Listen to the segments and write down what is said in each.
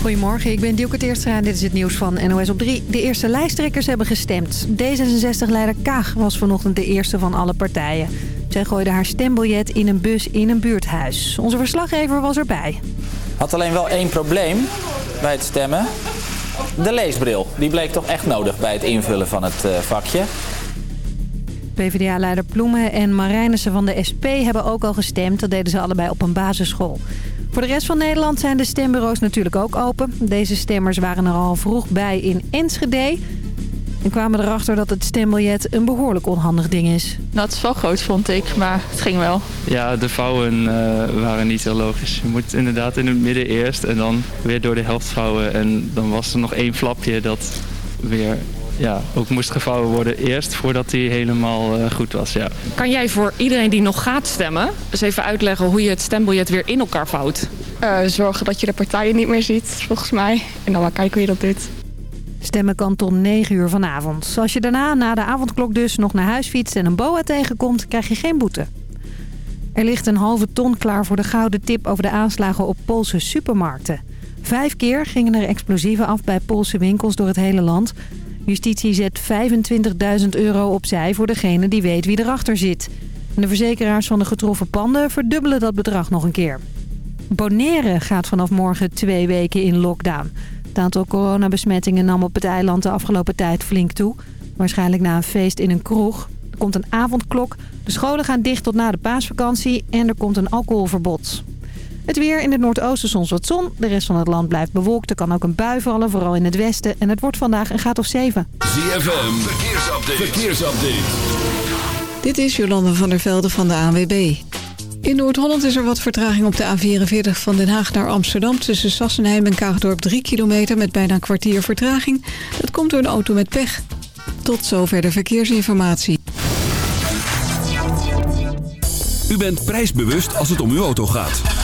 Goedemorgen, ik ben Dielke Teerstra en dit is het nieuws van NOS op 3. De eerste lijsttrekkers hebben gestemd. D66-leider Kaag was vanochtend de eerste van alle partijen. Zij gooide haar stembiljet in een bus in een buurthuis. Onze verslaggever was erbij. Had alleen wel één probleem bij het stemmen. De leesbril. Die bleek toch echt nodig bij het invullen van het uh, vakje. PvdA-leider Ploemen en Marijnissen van de SP hebben ook al gestemd. Dat deden ze allebei op een basisschool. Voor de rest van Nederland zijn de stembureaus natuurlijk ook open. Deze stemmers waren er al vroeg bij in Enschede. En kwamen erachter dat het stembiljet een behoorlijk onhandig ding is. Nou, het is wel groot, vond ik, maar het ging wel. Ja, de vouwen uh, waren niet heel logisch. Je moet inderdaad in het midden eerst en dan weer door de helft vouwen. En dan was er nog één flapje dat weer ja, ook moest gevouwen worden eerst voordat hij helemaal uh, goed was. Ja. Kan jij voor iedereen die nog gaat stemmen eens even uitleggen hoe je het stembiljet weer in elkaar vouwt? Uh, zorgen dat je de partijen niet meer ziet, volgens mij. En dan maar kijken hoe je dat doet. Stemmen kan tot 9 uur vanavond. Als je daarna, na de avondklok dus, nog naar huis fietst en een boa tegenkomt, krijg je geen boete. Er ligt een halve ton klaar voor de gouden tip over de aanslagen op Poolse supermarkten. Vijf keer gingen er explosieven af bij Poolse winkels door het hele land. Justitie zet 25.000 euro opzij voor degene die weet wie erachter zit. de verzekeraars van de getroffen panden verdubbelen dat bedrag nog een keer. Bonaire gaat vanaf morgen twee weken in lockdown. Het aantal coronabesmettingen nam op het eiland de afgelopen tijd flink toe. Waarschijnlijk na een feest in een kroeg. Er komt een avondklok, de scholen gaan dicht tot na de paasvakantie en er komt een alcoholverbod. Het weer in het noordoosten soms wat zon. De rest van het land blijft bewolkt. Er kan ook een bui vallen, vooral in het westen. En het wordt vandaag een graad of 7. ZFM, verkeersupdate. verkeersupdate. Dit is Jolande van der Velde van de ANWB. In Noord-Holland is er wat vertraging op de A44 van Den Haag naar Amsterdam... tussen Sassenheim en Kaagdorp 3 kilometer met bijna een kwartier vertraging. Dat komt door een auto met pech. Tot zover de verkeersinformatie. U bent prijsbewust als het om uw auto gaat.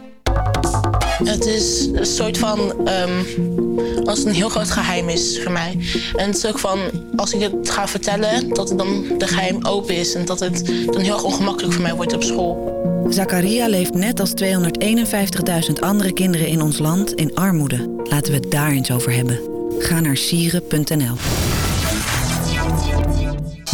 Het is een soort van... Um, als het een heel groot geheim is voor mij. En het is ook van, als ik het ga vertellen... dat het dan de geheim open is. En dat het dan heel ongemakkelijk voor mij wordt op school. Zakaria leeft net als 251.000 andere kinderen in ons land in armoede. Laten we het daar eens over hebben. Ga naar sieren.nl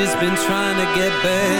Just been trying to get back.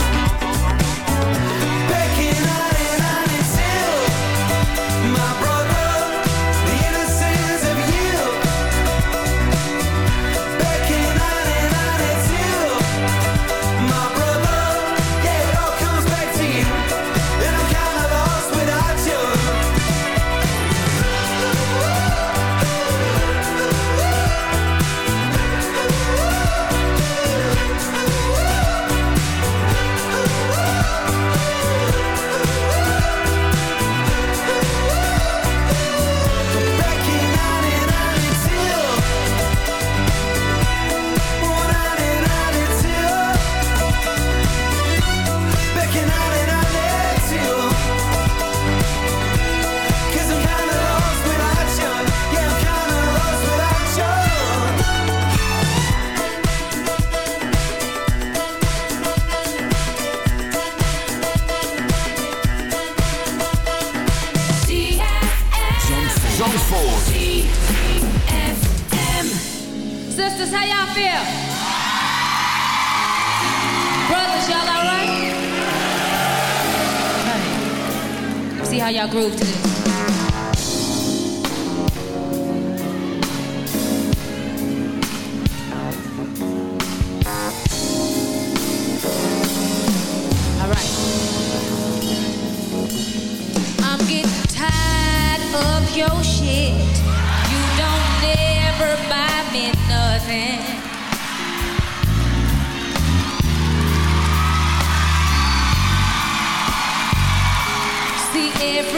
feel? Brothers, y'all all right? All right. See how y'all groove to this. your shit. You don't ever buy me nothing.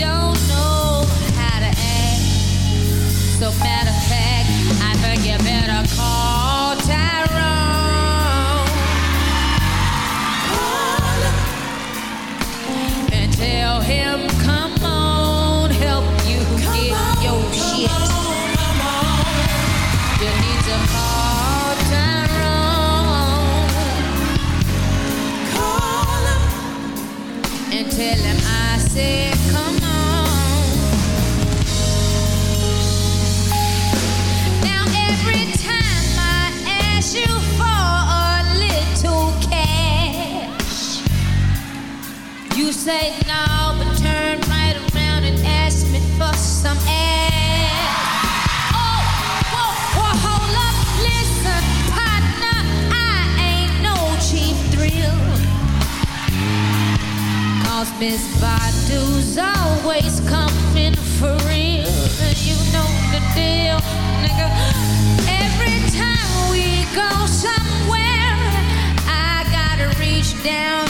don't no, but turn right around and ask me for some. Oh, whoa, whoa, hold up, listen, partner, I ain't no cheap thrill. Cause Miss Badu's always coming for real. You know the deal, nigga. Every time we go somewhere, I gotta reach down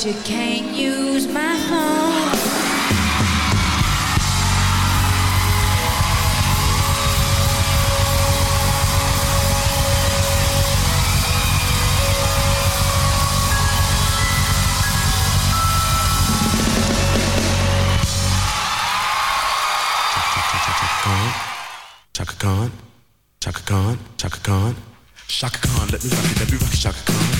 But you can't use my phone. Chaka Khan, Chaka Khan, Chaka Khan, Chaka Khan, let me rock it, let me rock it, Chaka Khan.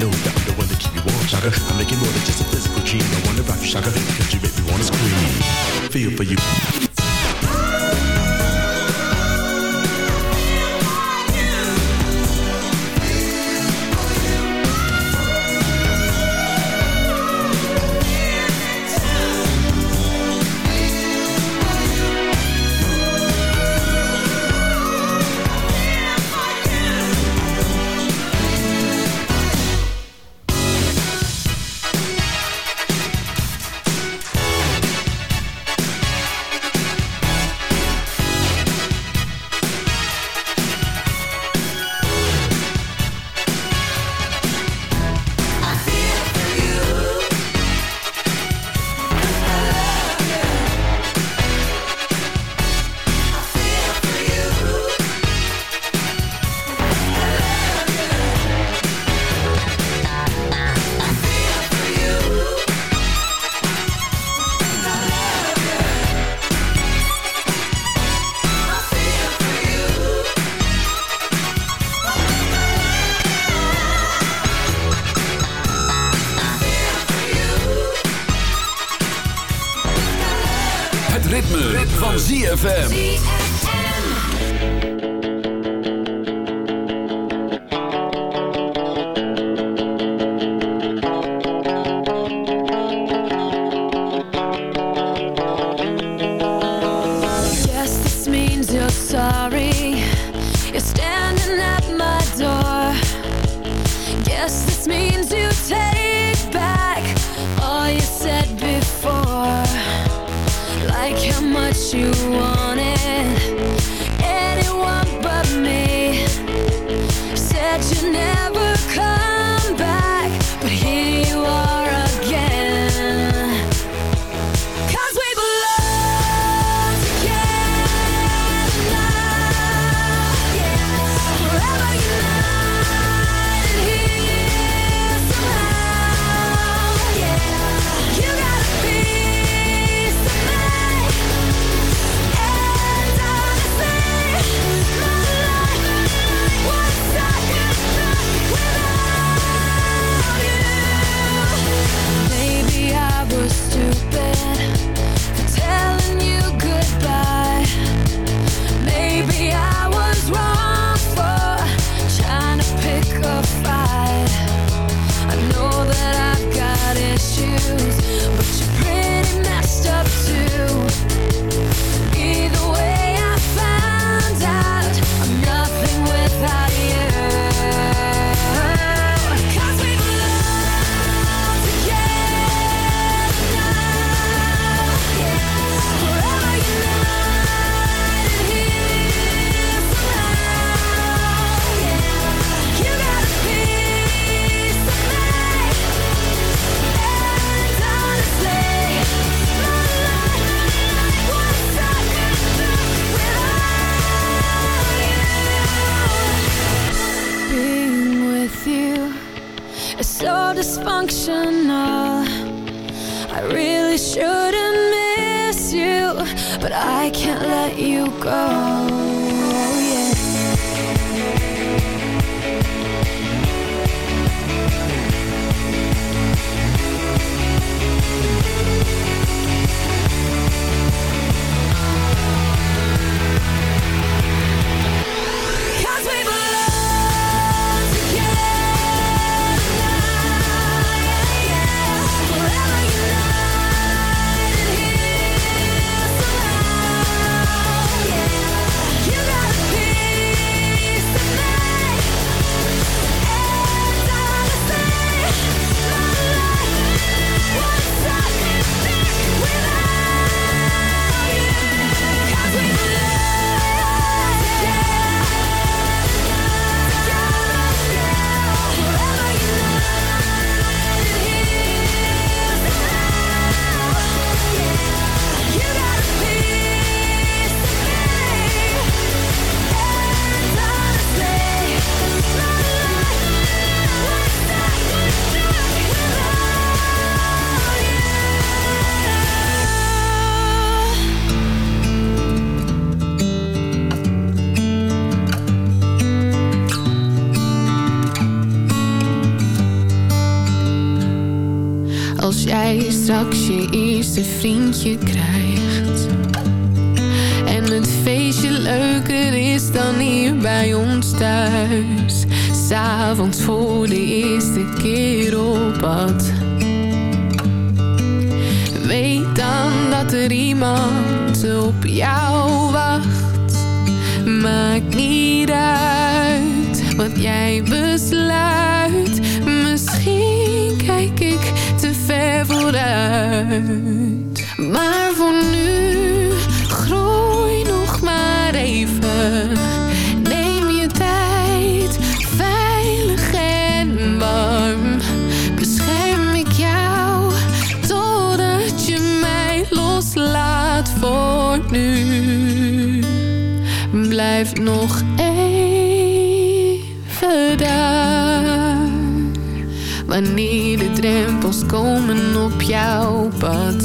Hallelujah. I'm the one that keep you warm, shocker. I'm making more than just a physical dream. I wonder about you, shocker, cause you make me wanna scream. Feel for you. vriendje krijgt. Neem je tijd, veilig en warm. Bescherm ik jou totdat je mij loslaat voor nu. Blijf nog even daar. Wanneer de drempels komen op jouw pad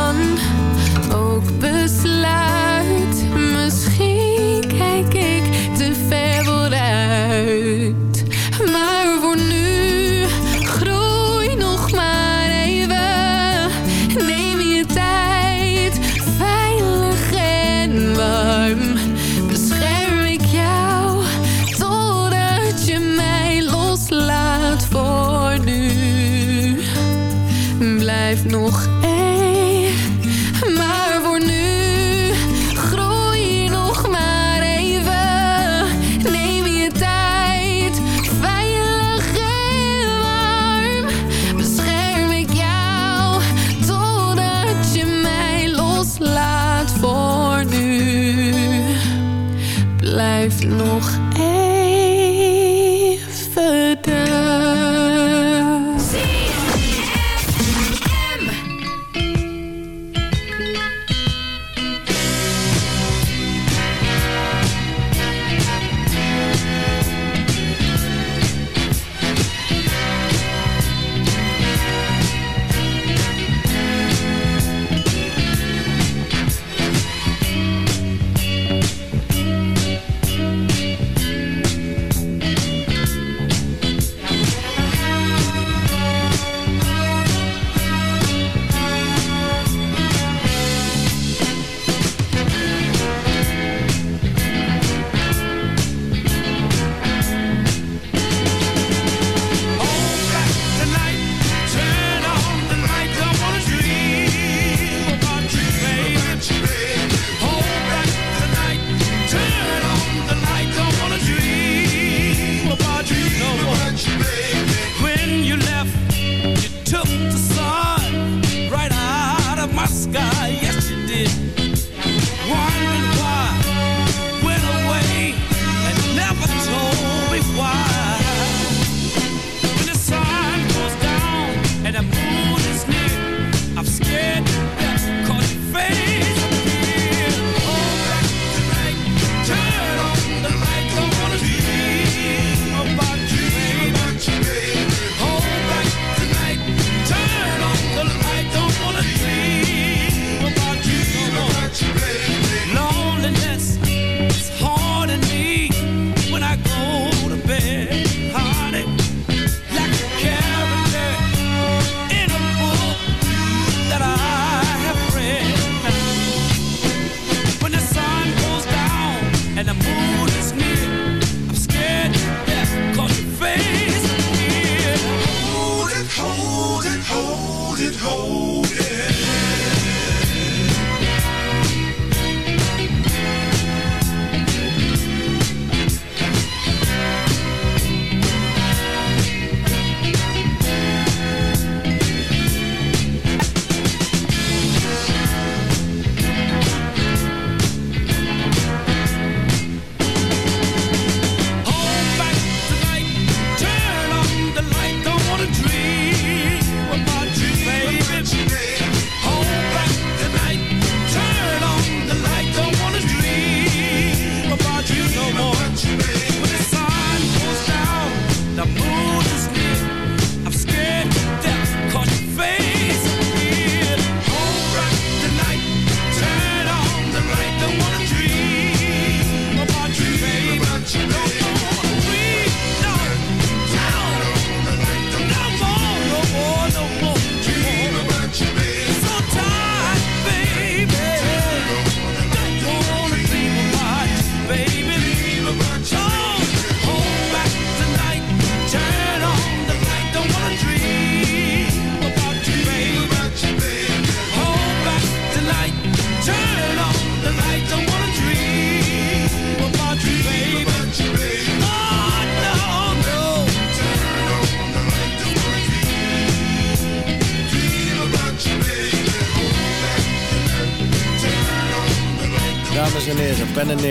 Yeah.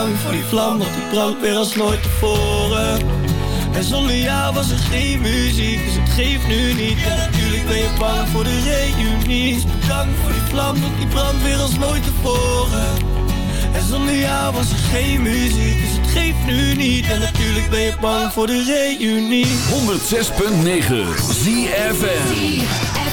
Bedankt voor die vlam, want die brandt weer als nooit tevoren. En zonder jou was er geen muziek, dus het geeft nu niet. En natuurlijk ben je bang voor de reunie. Dus bedankt voor die vlam, want die brandt weer als nooit tevoren. En zonder jou was er geen muziek, dus het geeft nu niet. En natuurlijk ben je bang voor de reunie. 106.9 ZFM.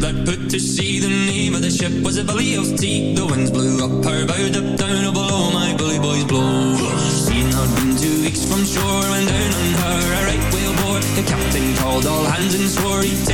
that put to sea. The name of the ship was a belly of tea. The winds blew up her bow, up down, oh below my bully boys blow. Seen not been two weeks from shore, when down on her a right whale bore. The captain called all hands and swore he'd